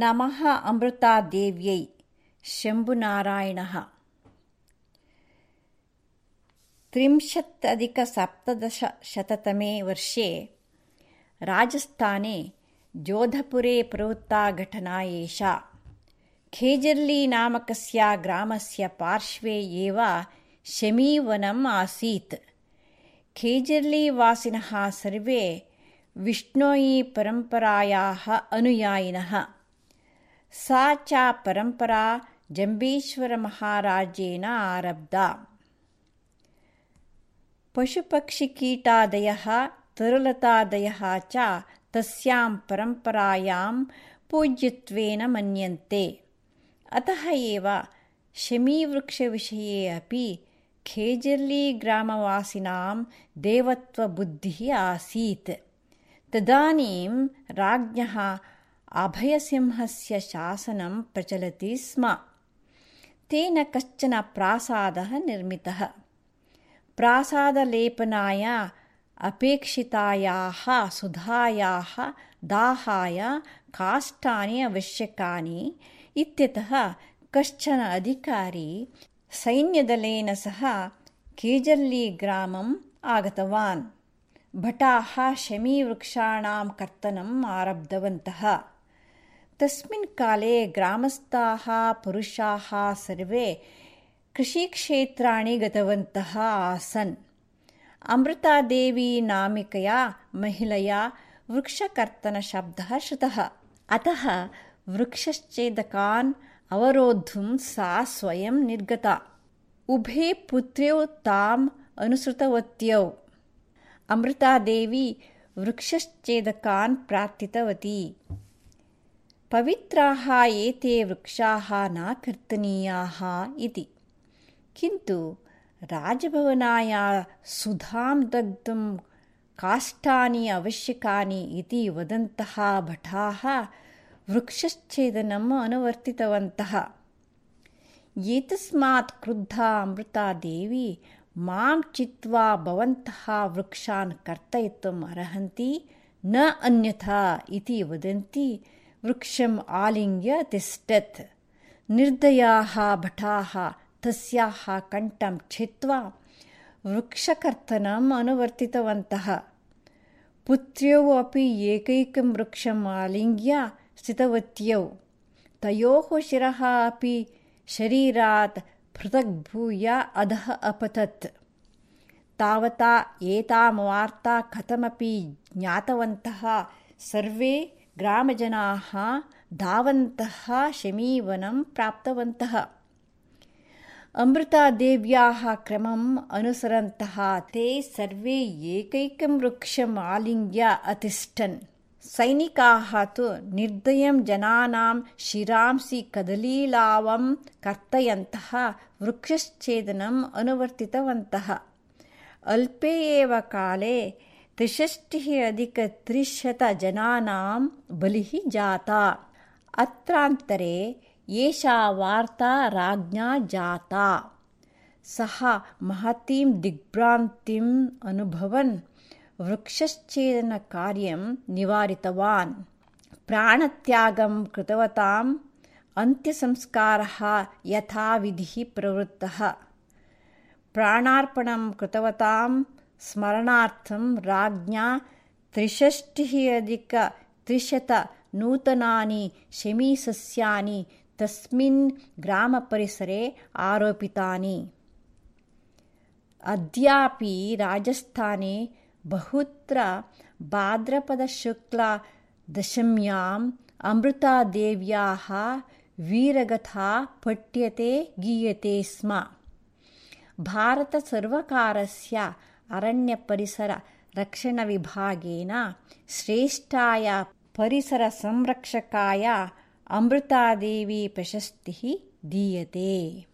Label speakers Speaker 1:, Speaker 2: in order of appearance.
Speaker 1: नमः अमृतादेव्यै शम्भुनारायणः त्रिंशत्यधिकसप्तदशशततमे वर्षे राजस्थाने जोधपुरे प्रवृत्ता घटना एषा खेजर्लीनामकस्य ग्रामस्य पार्श्वे एव शमीवनम् आसीत् खेजर्लीवासिनः सर्वे विष्णोयीपरम्परायाः अनुयायिनः सा च परम्परा जम्बीश्वरमहाराजेन आरब्धा। पशुपक्षिकीटादयः तरुलतादयः च तस्यां परम्परायां पूज्यत्वेन मन्यन्ते। अतः एव शमीवृक्षविषये अपि खेजर्लीग्रामवासिनां देवत्वबुद्धिः आसीत्। तदानीं राज्ञः अभयसिंहस्य शासनं प्रचलति स्म। तेन कश्चन प्रासादः निर्मितः। प्रासादलेपनाय अपेक्षितायाः सुधायाः दाहाय काष्ठानि आवश्यकानि। इत्यतः कश्चन अधिकारी सैन्यदलेन सह केजल्लीग्रामम् आगतवान्। भटाः शमीवृक्षाणां कर्तनम् आरब्धवन्तः तस्मिन् काले ग्रामस्थाः पुरुषाः सर्वे कृषिक्षेत्राणि गतवन्तः आसन्। अमृतादेवी नामिकया महिलया वृक्षकर्तनशब्दः श्रुतः। अतः वृक्षच्छेदकान् अवरोद्धुं सा स्वयं निर्गता। उभे पुत्र्यौ ताम् अनुसृतवत्यौ। अमृतादेवी वृक्षच्छेदकान् प्रार्थितवती पवित्राः एते वृक्षाः न कर्तनीयाः इति किन्तु राजभवनाय सुधां दग्धुं काष्ठानि आवश्यकानि इति वदन्तः भटाः वृक्षच्छेदनम् अनुवर्तितवन्तः एतस्मात् क्रुद्धा अमृतादेवी मां चित्वा भवन्तः वृक्षान् कर्तयितुम् अर्हन्ति न अन्यथा इति वदन्ती वृक्षम् आलिङ्ग्य तिष्ठत्। निर्दयाः भटाः तस्याः कण्ठं छित्त्वा वृक्षकर्तनम् अनुवर्तितवन्तः। पुत्र्यौ अपि एकैकं वृक्षम् आलिङ्ग्य स्थितवत्यौ। तयोः शिरः अपि शरीरात् पृथग्भूय अधः अपतत्। तावता एतां वार्ता कथमपि ज्ञातवन्तः सर्वे ग्रामजनाः धावन्तः शमीवनं प्राप्तवन्तः। अमृतादेव्याः क्रमम् अनुसरन्तः ते सर्वे एकैकं वृक्षम् आलिङ्ग्य अतिष्ठन्। सैनिकाः तु निर्दयं जनानां शिरांसि कदलीलावं कर्तयन्तः वृक्षच्छेदनम् अनुवर्तितवन्तः। अल्पे एव काले त्रिषष्टिः अधिकत्रिशतजनानां बलिः जाता। अत्रान्तरे एषा वार्ता राज्ञा जाता। सः महतीं दिग्भ्रान्तिम् अनुभवन् वृक्षच्छेदनकार्यं निवारितवान्। प्राणत्यागं कृतवताम् अन्त्यसंस्कारः यथाविधिः प्रवृत्तः। प्राणार्पणं कृतवतां स्मरणार्थं राज्ञा त्रिषष्टिः अधिकत्रिशतनूतनानि शमीसस्यानि तस्मिन् ग्रामपरिसरे आरोपितानि। अद्यापि राजस्थाने बहुत्र भाद्रपदशुक्लदशम्याम् अमृतादेव्याः वीरगथा पठ्यते गीयते स्म। भारतसर्वकारस्य ಅರಣ್ಯ ಪರಿಸರ ರಕ್ಷಣ ವಿಭಾಗೇನ ಶ್ರೇಷ್ಠಾಯ ಪರಿಸರ ಸಂರಕ್ಷಕಾಯ ಅಮೃತಾದೇವಿ ಪ್ರಶಸ್ತಿ ದೀಯತೆ.